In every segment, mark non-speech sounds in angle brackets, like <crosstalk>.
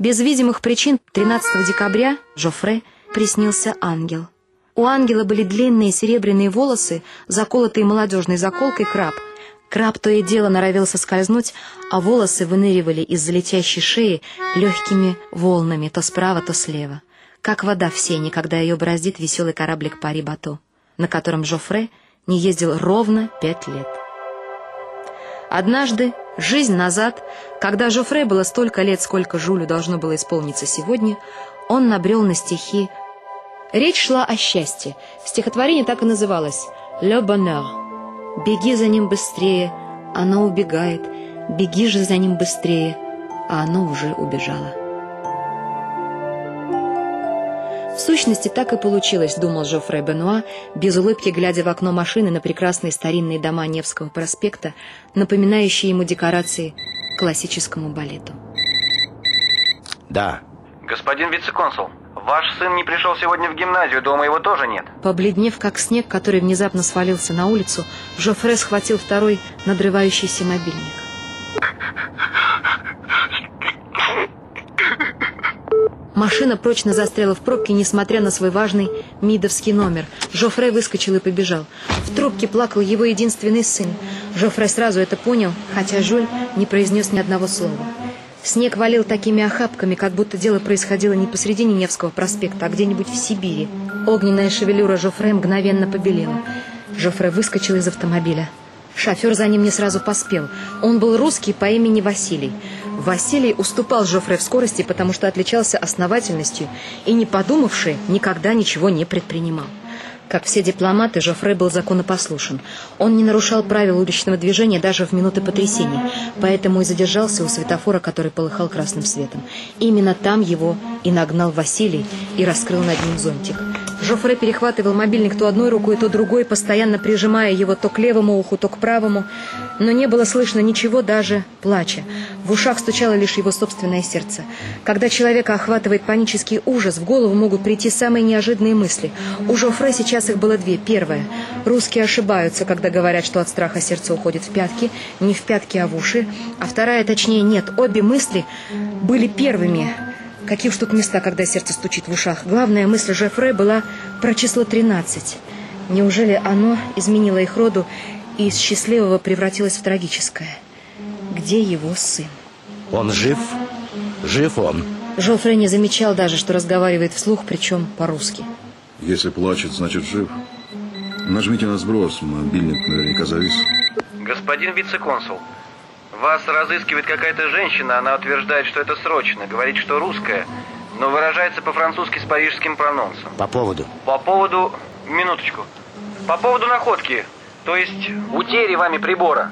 Без видимых причин 13 декабря Жофре приснился ангел. У ангела были длинные серебряные волосы, заколотые молодежной заколкой краб. Краб то и дело норовился скользнуть, а волосы выныривали из-за летящей шеи легкими волнами то справа, то слева. Как вода в сене, когда ее бороздит веселый кораблик Пари-Бато, на котором Жофре не ездил ровно пять лет. Однажды, жизнь назад, когда Жофре было столько лет, сколько Жулю должно было исполниться сегодня, он набрел на стихи. Речь шла о счастье. Стихотворение так и называлось «Le bonheur». «Беги за ним быстрее, оно убегает, беги же за ним быстрее, а оно уже убежало». В сущности, так и получилось, думал Жофре Бенуа, без улыбки глядя в окно машины на прекрасные старинные дома Невского проспекта, напоминающие ему декорации классическому балету. Да. Господин вице-консул, ваш сын не пришел сегодня в гимназию, дома его тоже нет. Побледнев, как снег, который внезапно свалился на улицу, Жофре схватил второй надрывающийся мобильник. Машина прочно застряла в пробке, несмотря на свой важный мидовский номер. Жофре выскочил и побежал. В трубке плакал его единственный сын. Жофре сразу это понял, хотя Жюль не произнес ни одного слова. Снег валил такими охапками, как будто дело происходило не посредине Невского проспекта, а где-нибудь в Сибири. Огненная шевелюра Жофре мгновенно побелела. Жофре выскочил из автомобиля. Шофер за ним не сразу поспел. Он был русский по имени Василий. Василий уступал Жофре в скорости, потому что отличался основательностью и, не подумавший, никогда ничего не предпринимал. Как все дипломаты, Жофре был законопослушен. Он не нарушал правил уличного движения даже в минуты потрясений, поэтому и задержался у светофора, который полыхал красным светом. Именно там его и нагнал Василий и раскрыл над ним зонтик. Жофре перехватывал мобильник то одной рукой, то другой, постоянно прижимая его то к левому уху, то к правому, но не было слышно ничего, даже плача. В ушах стучало лишь его собственное сердце. Когда человека охватывает панический ужас, в голову могут прийти самые неожиданные мысли. У Жофре сейчас их было две. Первая. Русские ошибаются, когда говорят, что от страха сердце уходит в пятки. Не в пятки, а в уши. А вторая, точнее, нет. Обе мысли были первыми. Какие уж тут места, когда сердце стучит в ушах. Главная мысль Жофре была про число 13. Неужели оно изменило их роду и из счастливого превратилось в трагическое? Где его сын? Он жив? Жив он? Жофре не замечал даже, что разговаривает вслух, причем по-русски. Если плачет, значит жив. Нажмите на сброс, мобильник наверняка завис. Господин вице-консул, вас разыскивает какая-то женщина, она утверждает, что это срочно, говорит, что русская, но выражается по-французски с парижским прононсом. По поводу? По поводу... Минуточку. По поводу находки, то есть утери вами прибора.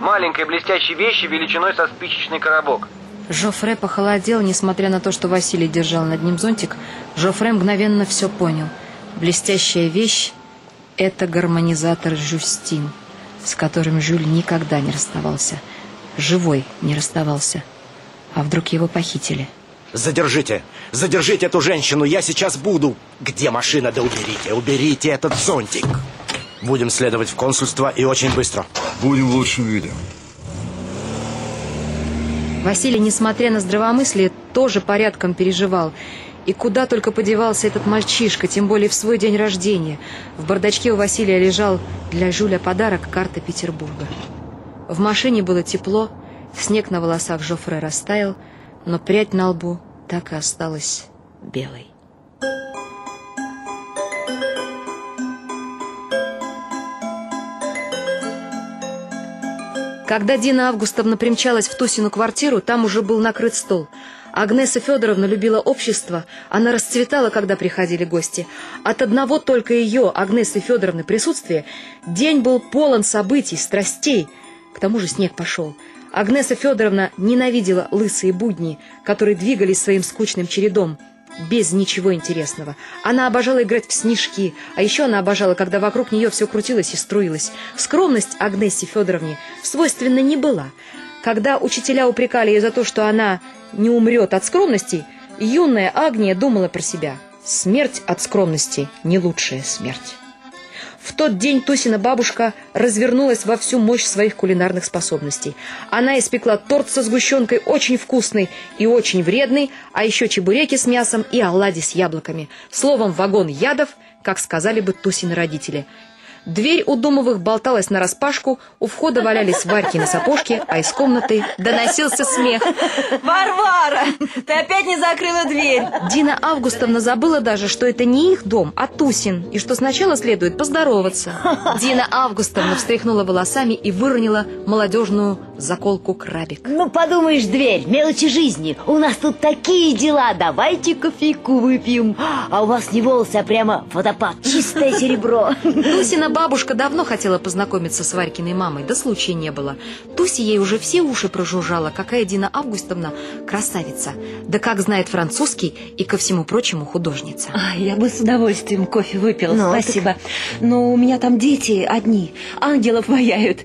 Маленькой блестящей вещи величиной со спичечный коробок. Жофре похолодел, несмотря на то, что Василий держал над ним зонтик. Жофре мгновенно все понял. Блестящая вещь — это гармонизатор Жюстин, с которым Жюль никогда не расставался. Живой не расставался. А вдруг его похитили? Задержите! Задержите эту женщину! Я сейчас буду! Где машина? Да уберите! Уберите этот зонтик! Будем следовать в консульство и очень быстро. Будем в лучшем виде. Василий, несмотря на здравомыслие, тоже порядком переживал. И куда только подевался этот мальчишка, тем более в свой день рождения. В бардачке у Василия лежал для Жюля подарок карта Петербурга. В машине было тепло, снег на волосах Жофре растаял, но прядь на лбу так и осталась белой. Когда Дина Августовна примчалась в Тусину квартиру, там уже был накрыт стол. Агнеса Федоровна любила общество, она расцветала, когда приходили гости. От одного только ее, Агнесы Федоровны, присутствия день был полон событий, страстей. К тому же снег пошел. Агнеса Федоровна ненавидела лысые будни, которые двигались своим скучным чередом, без ничего интересного. Она обожала играть в снежки, а еще она обожала, когда вокруг нее все крутилось и струилось. Скромность Агнессе Федоровне свойственна не была. Когда учителя упрекали ее за то, что она не умрет от скромности, юная Агния думала про себя. Смерть от скромности – не лучшая смерть. В тот день Тусина бабушка развернулась во всю мощь своих кулинарных способностей. Она испекла торт со сгущенкой, очень вкусный и очень вредный, а еще чебуреки с мясом и оладьи с яблоками. Словом, вагон ядов, как сказали бы Тусины родители – Дверь у Думовых болталась нараспашку, у входа валялись варьки на сапожке, а из комнаты доносился смех. Варвара, ты опять не закрыла дверь. Дина Августовна забыла даже, что это не их дом, а Тусин, и что сначала следует поздороваться. Дина Августовна встряхнула волосами и выронила молодежную заколку крабик. Ну, подумаешь, дверь, мелочи жизни. У нас тут такие дела, давайте кофейку выпьем. А у вас не волосы, а прямо водопад, чистое серебро. Тусина бабушка давно хотела познакомиться с Варькиной мамой, да случая не было. Туси ей уже все уши прожужжала, какая Дина Августовна красавица. Да как знает французский и, ко всему прочему, художница. А, я бы с удовольствием кофе выпила, Ну, спасибо. Но у меня там дети одни, ангелов ваяют.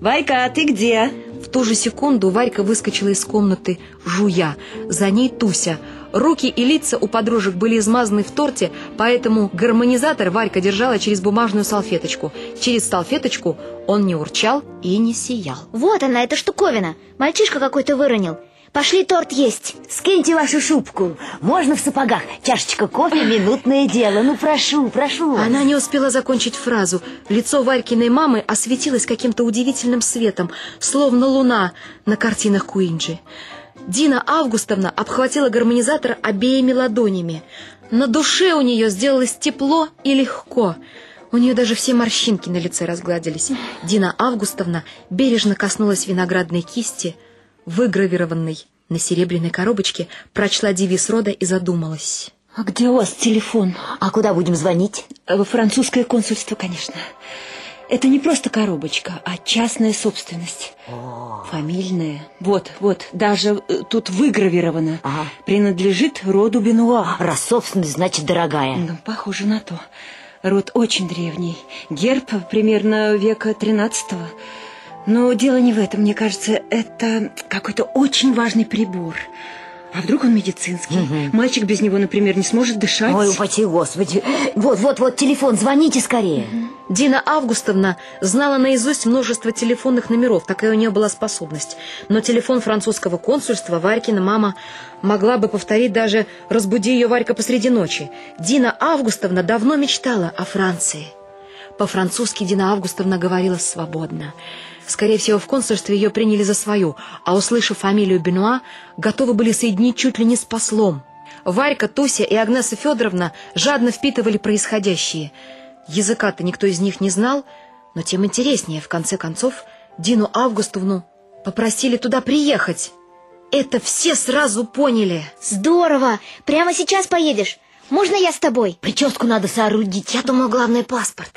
Вайка, а ты где? В ту же секунду Варька выскочила из комнаты, жуя. За ней Туся. Руки и лица у подружек были измазаны в торте, поэтому гармонизатор Варька держала через бумажную салфеточку. Через салфеточку он не урчал и не сиял. Вот она, эта штуковина. Мальчишка какой-то выронил. Пошли торт есть. Скиньте вашу шубку. Можно в сапогах. Чашечка кофе, минутное дело. Ну, прошу, прошу. Она не успела закончить фразу. Лицо Варькиной мамы осветилось каким-то удивительным светом, словно луна на картинах Куинджи. Дина Августовна обхватила гармонизатор обеими ладонями. На душе у нее сделалось тепло и легко. У нее даже все морщинки на лице разгладились. Дина Августовна бережно коснулась виноградной кисти, выгравированной на серебряной коробочке, прочла девиз рода и задумалась. А где у вас телефон? А куда будем звонить? Во французское консульство, конечно. Это не просто коробочка, а частная собственность. Фамильная. Вот, вот, даже э, тут выгравировано. Ага. Принадлежит роду Бенуа. Раз собственность, значит, дорогая. Ну, похоже на то. Род очень древний. Герб примерно века тринадцатого. Но дело не в этом. Мне кажется, это какой-то очень важный прибор. А вдруг он медицинский? Мальчик без него, например, не сможет дышать. Ой, упаси господи. Вот, вот, вот телефон, звоните скорее. Дина Августовна знала наизусть множество телефонных номеров, такая у нее была способность. Но телефон французского консульства Варькина мама могла бы повторить даже «разбуди ее Варька посреди ночи». Дина Августовна давно мечтала о Франции. По-французски Дина Августовна говорила свободно. Скорее всего, в консульстве ее приняли за свою, а услышав фамилию Бенуа, готовы были соединить чуть ли не с послом. Варька, Туся и Агнеса Федоровна жадно впитывали происходящее. Языка-то никто из них не знал, но тем интереснее, в конце концов, Дину Августовну попросили туда приехать. Это все сразу поняли. Здорово! Прямо сейчас поедешь. Можно я с тобой? Прическу надо соорудить. Я думал, главное паспорт.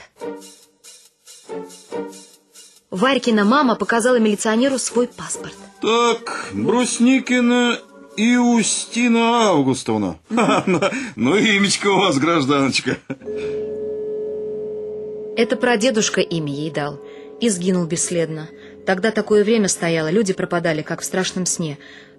Варькина мама показала милиционеру свой паспорт. Так, Брусникина и Устина Августовна. <laughs> Ну, ну, имечко у вас, гражданочка. Это прадедушка имя ей дал. И сгинул бесследно. Тогда такое время стояло, люди пропадали, как в страшном сне.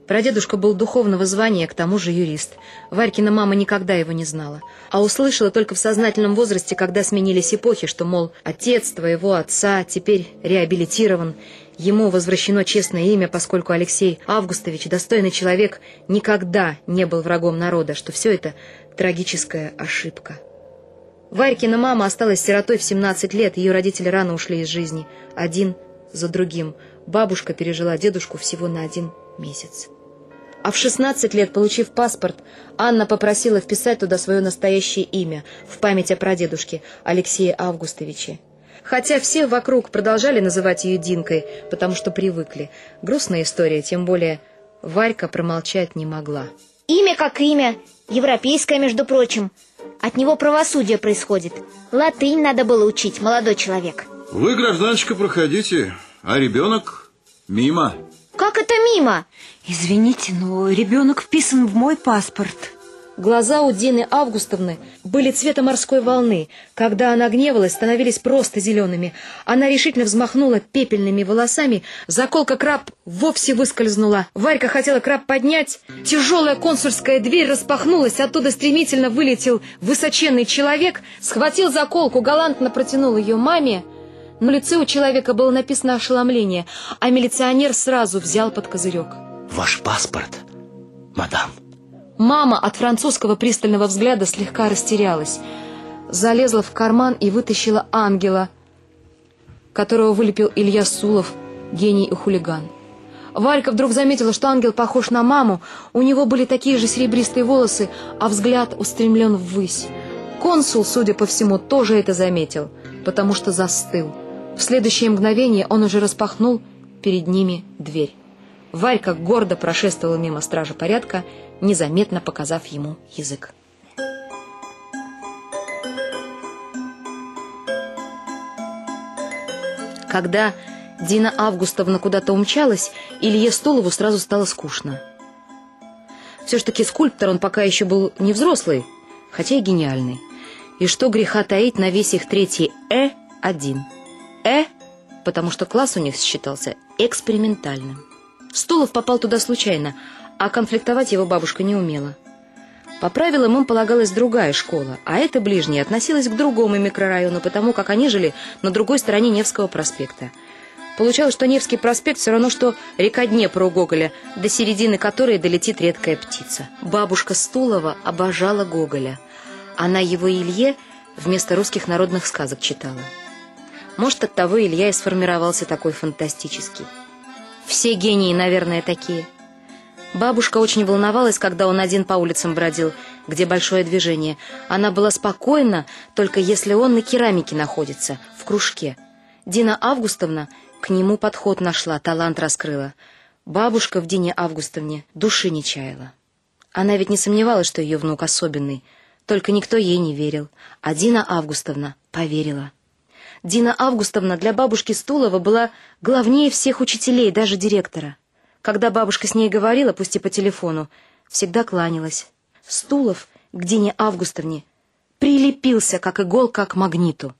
Прадедушка был духовного звания, к тому же юрист. Варькина мама никогда его не знала. А услышала только в сознательном возрасте, когда сменились эпохи, что, мол, отец твоего отца теперь реабилитирован, ему возвращено честное имя, поскольку Алексей Августович, достойный человек, никогда не был врагом народа, что все это трагическая ошибка. Варькина мама осталась сиротой в 17 лет, ее родители рано ушли из жизни, один за другим. Бабушка пережила дедушку всего на один месяц. А в 16 лет, получив паспорт, Анна попросила вписать туда свое настоящее имя в память о прадедушке Алексее Августовиче. Хотя все вокруг продолжали называть ее Динкой, потому что привыкли. Грустная история, тем более Варька промолчать не могла. Имя как имя. Европейское, между прочим. От него правосудие происходит. Латынь надо было учить, молодой человек. Вы, гражданочка, проходите, а ребенок мимо. Как это мимо? Извините, но ребенок вписан в мой паспорт. Глаза у Дины Августовны были цвета морской волны. Когда она гневалась, становились просто зелеными. Она решительно взмахнула пепельными волосами, заколка краб вовсе выскользнула. Варька хотела краб поднять. Тяжелая консульская дверь распахнулась, оттуда стремительно вылетел высоченный человек, схватил заколку, галантно протянул ее маме. На лице у человека было написано ошеломление, а милиционер сразу взял под козырек. Ваш паспорт, мадам. Мама от французского пристального взгляда слегка растерялась. Залезла в карман и вытащила ангела, которого вылепил Илья Сулов, гений и хулиган. Варька вдруг заметила, что ангел похож на маму, у него были такие же серебристые волосы, а взгляд устремлен ввысь. Консул, судя по всему, тоже это заметил, потому что застыл. В следующее мгновение он уже распахнул перед ними дверь. Варька гордо прошествовала мимо стража порядка, незаметно показав ему язык. Когда Дина Августовна куда-то умчалась, Илье Столову сразу стало скучно. Все ж таки скульптор он пока еще был не взрослый, хотя и гениальный. И что греха таить на весь их третий «э» один. «Э», потому что класс у них считался экспериментальным. Столов попал туда случайно, а конфликтовать его бабушка не умела. По правилам им полагалась другая школа, а эта ближняя относилась к другому микрорайону, потому как они жили на другой стороне Невского проспекта. Получалось, что Невский проспект все равно, что река Днепр у Гоголя, до середины которой долетит редкая птица. Бабушка Стулова обожала Гоголя. Она его Илье вместо русских народных сказок читала. Может, от того Илья и сформировался такой фантастический. Все гении, наверное, такие. Бабушка очень волновалась, когда он один по улицам бродил, где большое движение. Она была спокойна, только если он на керамике находится, в кружке. Дина Августовна к нему подход нашла, талант раскрыла. Бабушка в Дине Августовне души не чаяла. Она ведь не сомневалась, что ее внук особенный, только никто ей не верил, а Дина Августовна поверила. Дина Августовна для бабушки Стулова была главнее всех учителей, даже директора. Когда бабушка с ней говорила, пусть и по телефону, всегда кланялась. Стулов к Дине Августовне прилепился, как иголка к магниту.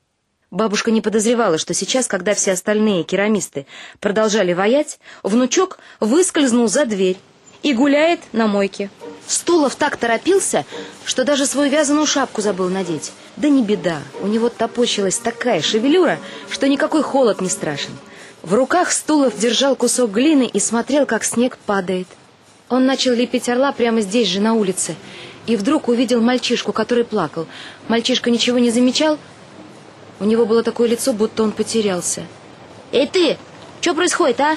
Бабушка не подозревала, что сейчас, когда все остальные керамисты продолжали воять, внучок выскользнул за дверь и гуляет на мойке. Стулов так торопился, что даже свою вязаную шапку забыл надеть. Да не беда, у него топочилась такая шевелюра, что никакой холод не страшен. В руках Стулов держал кусок глины и смотрел, как снег падает. Он начал лепить орла прямо здесь же, на улице, и вдруг увидел мальчишку, который плакал. Мальчишка ничего не замечал, у него было такое лицо, будто он потерялся. «Эй ты, что происходит, а?»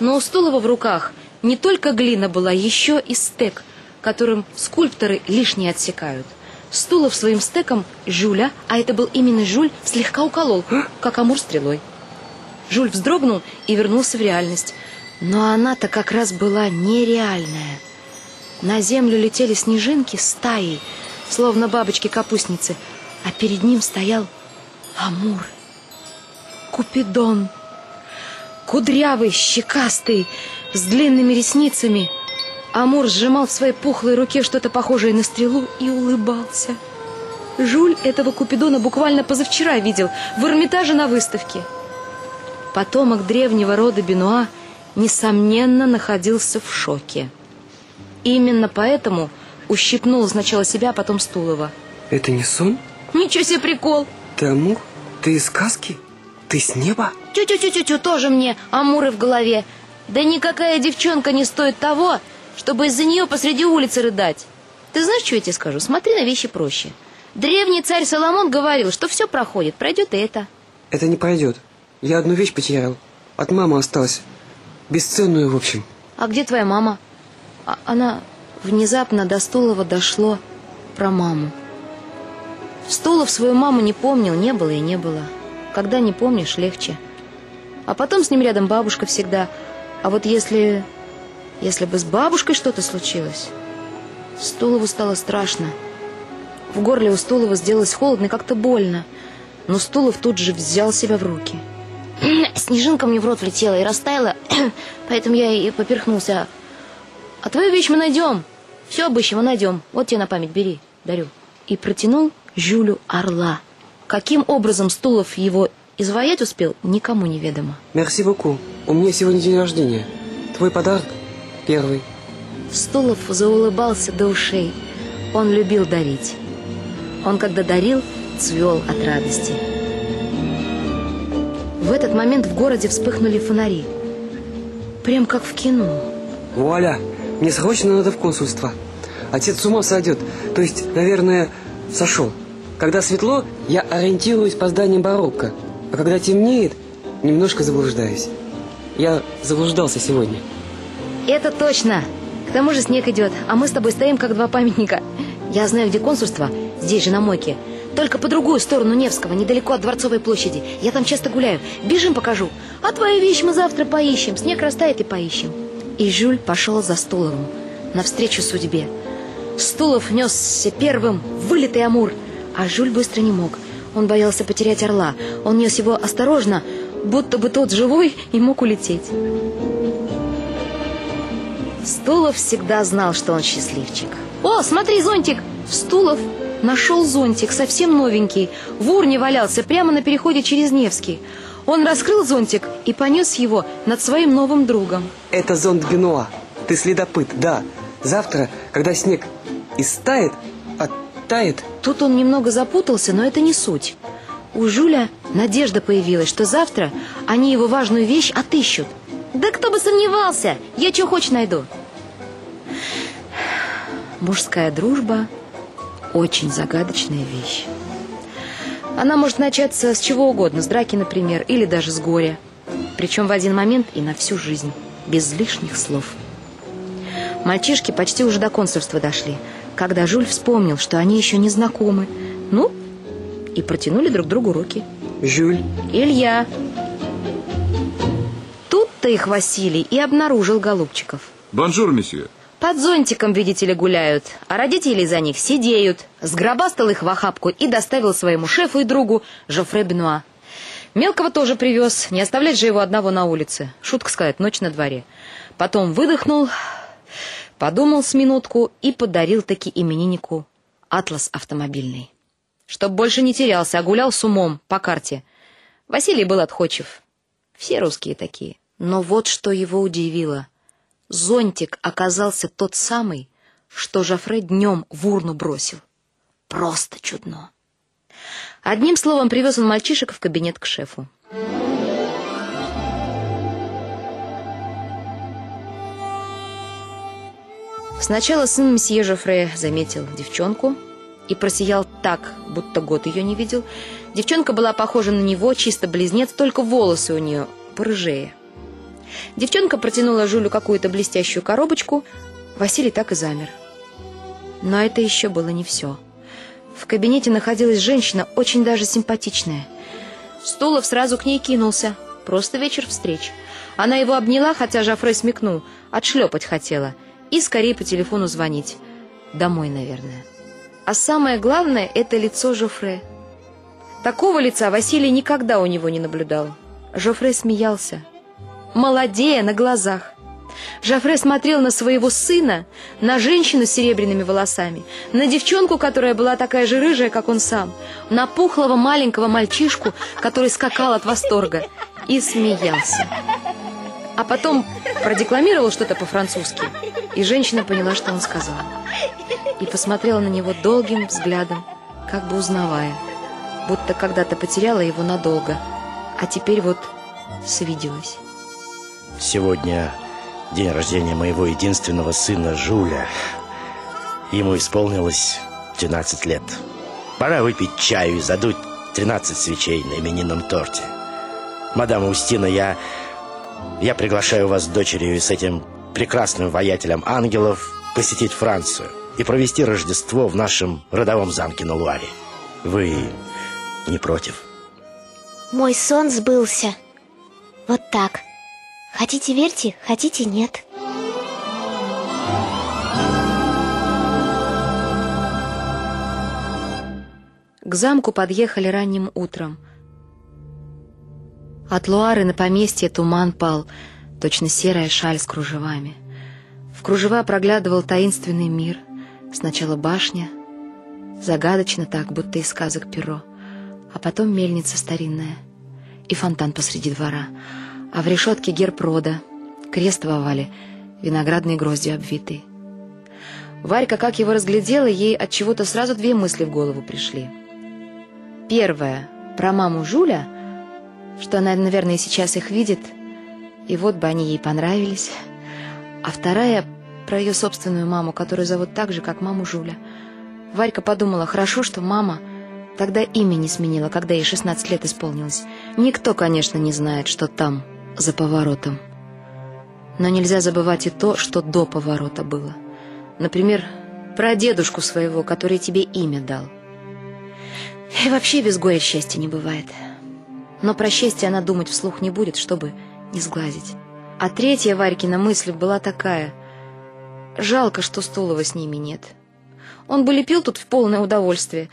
Но у Стулова в руках не только глина была, еще и стек, которым скульпторы лишнее отсекают. Стулов своим стеком Жюля, а это был именно Жюль, слегка уколол, как амур стрелой. Жюль вздрогнул и вернулся в реальность. Но она-то как раз была нереальная. На землю летели снежинки стаей, словно бабочки-капустницы, а перед ним стоял Амур, Купидон, кудрявый, щекастый, с длинными ресницами. Амур сжимал в своей пухлой руке что-то похожее на стрелу и улыбался. Жуль этого Купидона буквально позавчера видел в Эрмитаже на выставке. Потомок древнего рода Бенуа, несомненно, находился в шоке. Именно поэтому ущипнул сначала себя, а потом Стулова. Это не сон? Ничего себе прикол! Ты Амур? Ты из сказки? Ты с неба? Тю-тю-тю-тю, тоже мне амуры в голове. Да никакая девчонка не стоит того, чтобы из-за нее посреди улицы рыдать. Ты знаешь, что я тебе скажу? Смотри на вещи проще. Древний царь Соломон говорил, что все проходит, пройдет и это. Это не пройдет. Я одну вещь потерял. От мамы осталась. Бесценную, в общем. А где твоя мама? А она внезапно до Столова дошло про маму. Столов свою маму не помнил, не было и не было. Когда не помнишь, легче. А потом с ним рядом бабушка всегда. А вот если... Если бы с бабушкой что-то случилось... Стулову стало страшно. В горле у Стулова сделалось холодно и как-то больно. Но Стулов тут же взял себя в руки. <clears throat> Снежинка мне в рот влетела и растаяла, <clears throat> поэтому я и поперхнулся. А твою вещь мы найдем. Все обыщем и найдем. Вот тебе на память, бери, дарю. И протянул Жюлю орла. Каким образом Стулов его изваять успел, никому не ведомо. Мерси боку. У меня сегодня день рождения. Твой подарок первый. Стулов заулыбался до ушей. Он любил дарить. Он, когда дарил, цвел от радости. В этот момент в городе вспыхнули фонари. Прям как в кино. Вуаля! Мне срочно надо в консульство. Отец с ума сойдет. То есть, наверное, сошел. Когда светло, я ориентируюсь по зданиям барокко. А когда темнеет, немножко заблуждаюсь. Я заблуждался сегодня. Это точно. К тому же снег идет, а мы с тобой стоим как два памятника. Я знаю, где консульство. Здесь же на мойке. Только по другую сторону Невского, недалеко от Дворцовой площади. Я там часто гуляю. Бежим покажу. А твою вещь мы завтра поищем. Снег растает и поищем. И Жюль пошел за Стуловым. Навстречу судьбе. Стулов несся первым, вылитый Амур. А Жюль быстро не мог. Он боялся потерять орла. Он нес его осторожно, будто бы тот живой и мог улететь. Стулов всегда знал, что он счастливчик. «О, смотри, зонтик!» Стулов нашел зонтик, совсем новенький. В урне валялся прямо на переходе через Невский. Он раскрыл зонтик и понес его над своим новым другом. Это зонт Бенуа. Ты следопыт, да. Завтра, когда снег истает, оттает... Тут он немного запутался, но это не суть. У Жуля надежда появилась, что завтра они его важную вещь отыщут. Да кто бы сомневался! Я что хочешь найду. Мужская дружба – очень загадочная вещь. Она может начаться с чего угодно, с драки, например, или даже с горя. Причем в один момент и на всю жизнь, без лишних слов. Мальчишки почти уже до консульства дошли, когда Жуль вспомнил, что они еще не знакомы. Ну, и протянули друг другу руки. Жюль, Илья. Тут-то их Василий и обнаружил голубчиков. Bonjour, monsieur. Под зонтиком, видите ли, гуляют, а родители за них седеют. Сгробастал их в охапку и доставил своему шефу и другу Жофре Бенуа. Мелкого тоже привез, не оставлять же его одного на улице. Шутка сказать, ночь на дворе. Потом выдохнул, подумал с минутку и подарил таки имениннику атлас автомобильный. Чтоб больше не терялся, а гулял с умом по карте. Василий был отходчив. Все русские такие. Но вот что его удивило. Зонтик оказался тот самый, что Жофре днем в урну бросил. Просто чудно. Одним словом, привез он мальчишек в кабинет к шефу. Сначала сын месье Жофре заметил девчонку и просиял так, будто год ее не видел. Девчонка была похожа на него, чисто близнец, только волосы у нее порыжее. Девчонка протянула Жулю какую-то блестящую коробочку. Василий так и замер. Но это еще было не все. В кабинете находилась женщина, очень даже симпатичная. Стулов сразу к ней кинулся. Просто вечер встреч. Она его обняла, хотя Жофре смекнул. Отшлепать хотела. И скорее по телефону звонить. Домой, наверное. А самое главное — это лицо Жофре. Такого лица Василий никогда у него не наблюдал. Жофре смеялся молодея на глазах. Жофре смотрел на своего сына, на женщину с серебряными волосами, на девчонку, которая была такая же рыжая, как он сам, на пухлого маленького мальчишку, который скакал от восторга, и смеялся. А потом продекламировал что-то по-французски, и женщина поняла, что он сказал. И посмотрела на него долгим взглядом, как бы узнавая, будто когда-то потеряла его надолго, а теперь вот свиделась. Сегодня день рождения моего единственного сына Жуля. Ему исполнилось 12 лет. Пора выпить чаю и задуть 13 свечей на именинном торте. Мадам Устина, я... Я приглашаю вас с дочерью и с этим прекрасным воятелем ангелов посетить Францию и провести Рождество в нашем родовом замке на Луаре. Вы не против? Мой сон сбылся. Вот так. Хотите верьте, хотите нет. К замку подъехали ранним утром. От Луары на поместье туман пал, точно серая шаль с кружевами. В кружева проглядывал таинственный мир — Сначала башня, загадочно так, будто из сказок перо, а потом мельница старинная и фонтан посреди двора, а в решетке герб рода, крест в овале, виноградные грозди обвитые. Варька, как его разглядела, ей от чего-то сразу две мысли в голову пришли. Первая про маму Жуля, что она, наверное, сейчас их видит, и вот бы они ей понравились. А вторая про ее собственную маму, которую зовут так же, как маму Жуля. Варька подумала, хорошо, что мама тогда имя не сменила, когда ей 16 лет исполнилось. Никто, конечно, не знает, что там, за поворотом. Но нельзя забывать и то, что до поворота было. Например, про дедушку своего, который тебе имя дал. И вообще без горя счастья не бывает. Но про счастье она думать вслух не будет, чтобы не сглазить. А третья Варькина мысль была такая. Жалко, что Стулова с ними нет. Он бы лепил тут в полное удовольствие.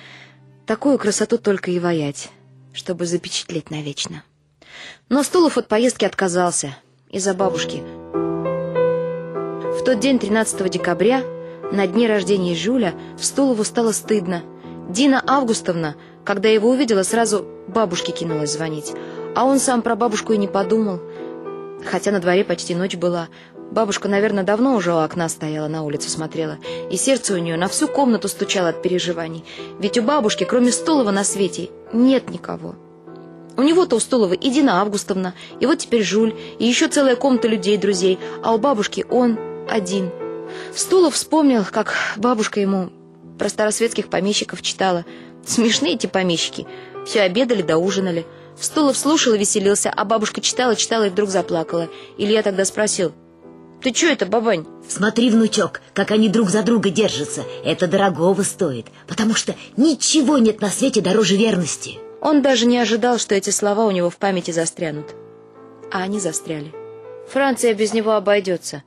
Такую красоту только и воять, чтобы запечатлеть навечно. Но Стулов от поездки отказался из-за бабушки. В тот день, 13 декабря, на дне рождения Жюля, Стулову стало стыдно. Дина Августовна, когда его увидела, сразу бабушке кинулась звонить. А он сам про бабушку и не подумал. Хотя на дворе почти ночь была. Бабушка, наверное, давно уже у окна стояла, на улицу смотрела. И сердце у нее на всю комнату стучало от переживаний. Ведь у бабушки, кроме Столова на свете, нет никого. У него-то у Столова и Дина Августовна, и вот теперь Жуль, и еще целая комната людей-друзей, а у бабушки он один. Столов вспомнил, как бабушка ему про старосветских помещиков читала. Смешные эти помещики. Все обедали да ужинали. Столов слушал и веселился, а бабушка читала, читала и вдруг заплакала. Илья тогда спросил, «Ты что это, бабань?» Смотри, внучок, как они друг за друга держатся. Это дорогого стоит, потому что ничего нет на свете дороже верности. Он даже не ожидал, что эти слова у него в памяти застрянут. А они застряли. Франция без него обойдется,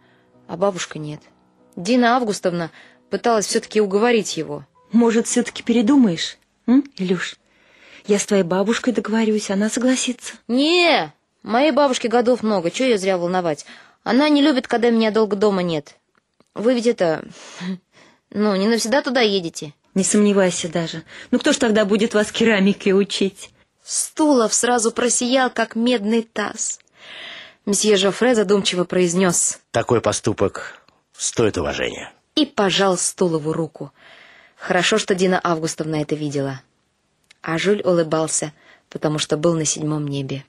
а бабушка нет. Дина Августовна пыталась все-таки уговорить его. Может, все-таки передумаешь, м, Илюш? Я с твоей бабушкой договорюсь, она согласится. Не, моей бабушке годов много, чего ее зря волновать. Она не любит, когда меня долго дома нет. Вы ведь это... <laughs> Ну, не навсегда туда едете. Не сомневайся даже. Ну кто ж тогда будет вас керамике учить? Стулов сразу просиял, как медный таз. Месье Жофре задумчиво произнес. Такой поступок стоит уважения. И пожал Стулову руку. Хорошо, что Дина Августовна это видела. А Жюль улыбался, потому что был на седьмом небе.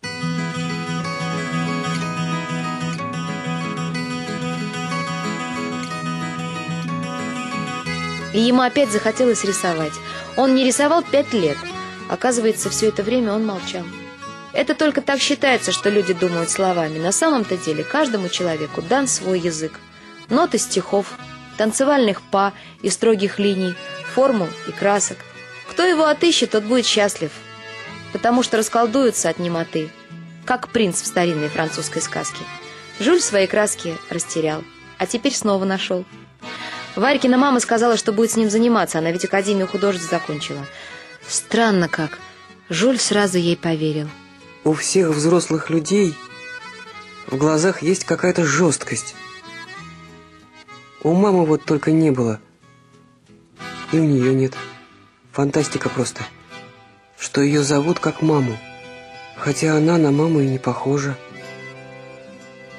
И ему опять захотелось рисовать. Он не рисовал пять лет. Оказывается, все это время он молчал. Это только так считается, что люди думают словами. На самом-то деле каждому человеку дан свой язык. Ноты стихов, танцевальных па и строгих линий, формул и красок. Кто его отыщет, тот будет счастлив, потому что расколдуется от немоты, как принц в старинной французской сказке. Жюль свои краски растерял, а теперь снова нашел. Варькина мама сказала, что будет с ним заниматься, она ведь Академию художеств закончила. Странно как. Жуль сразу ей поверил. У всех взрослых людей в глазах есть какая-то жесткость. У мамы вот только не было. И у нее нет. Фантастика просто. Что ее зовут как маму. Хотя она на маму и не похожа.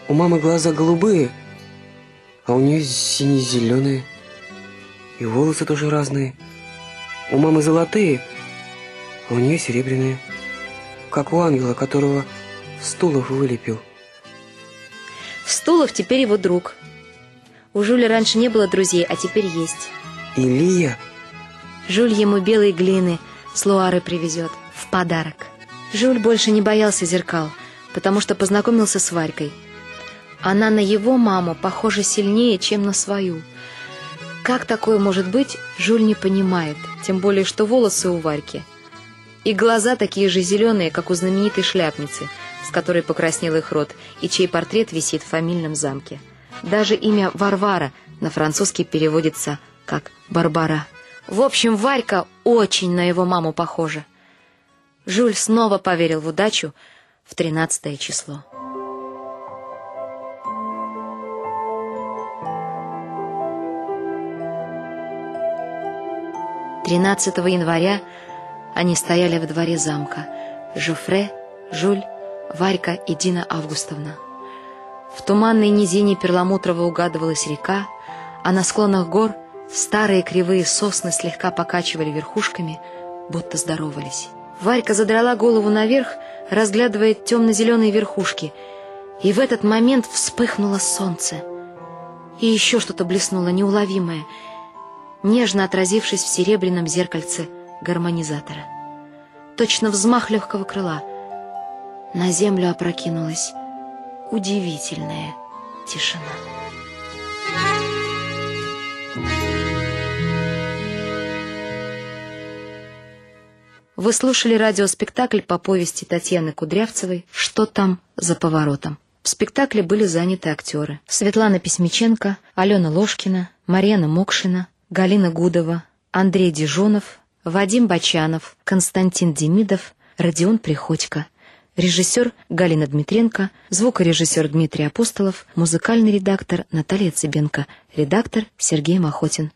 У мамы глаза голубые, а у нее сине-зеленые. И волосы тоже разные. У мамы золотые, а у нее серебряные. Как у ангела, которого Стулов вылепил. Стулов теперь его друг. У Жуля раньше не было друзей, а теперь есть. Илья? Жуль ему белые глины с Луары привезет в подарок. Жуль больше не боялся зеркал, потому что познакомился с Варькой. Она на его маму похожа сильнее, чем на свою. Как такое может быть, Жуль не понимает, тем более, что волосы у Варьки. И глаза такие же зеленые, как у знаменитой шляпницы, с которой покраснел их рот, и чей портрет висит в фамильном замке. Даже имя Варвара на французский переводится как Барбара. В общем, Варька очень на его маму похожа. Жуль снова поверил в удачу в тринадцатое число. 13 января они стояли во дворе замка. Жофре, Жуль, Варька и Дина Августовна. В туманной низине перламутрова угадывалась река, а на склонах гор старые кривые сосны слегка покачивали верхушками, будто здоровались. Варька задрала голову наверх, разглядывая темно-зеленые верхушки, и в этот момент вспыхнуло солнце. И еще что-то блеснуло неуловимое, нежно отразившись в серебряном зеркальце гармонизатора. Точно взмах легкого крыла. На землю опрокинулась удивительная тишина. Вы слушали радиоспектакль по повести Татьяны Кудрявцевой «Что там за поворотом?». В спектакле были заняты актеры Светлана Письмиченко, Алена Ложкина, Марьяна Мокшина, Галина Гудова, Андрей Дежонов, Вадим Бачанов, Константин Демидов, Родион Приходько, режиссер Галина Дмитренко, звукорежиссер Дмитрий Апостолов, музыкальный редактор Наталья Цыбенко, редактор Сергей Махотин.